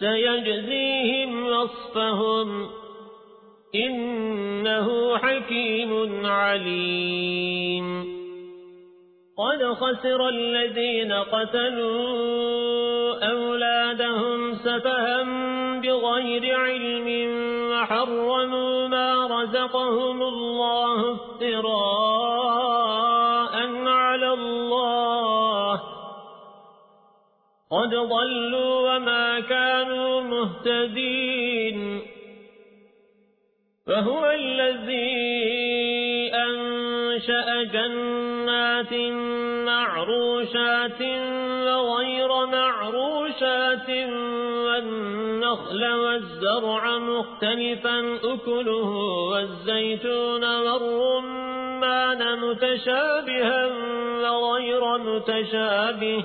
سيجزيهم وصفهم إنه حكيم عليم. قد خسر الذين قتلوا أولادهم سفها بغير علم وحرموا ما رزقهم الله افتراء قد ضلوا وما كانوا مهتدين. فهو الذي أنشأ جنات معروشات وغير معروشات والنخل والزرع مختلفا أكله والزيتون والرمان متشابها وغير متشابه.